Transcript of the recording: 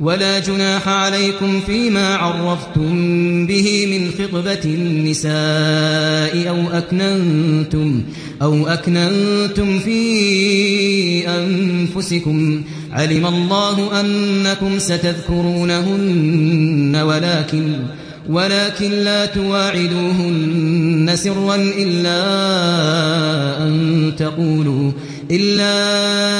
ولا جناح عليكم فيما عرفتم به من خطبة النساء أو أكننتم أو أكننتم في أنفسكم. علم الله أنكم ستذكرونهن ولكن ولكن لا تواعدوهن سرا إلا أن تقولوا إلا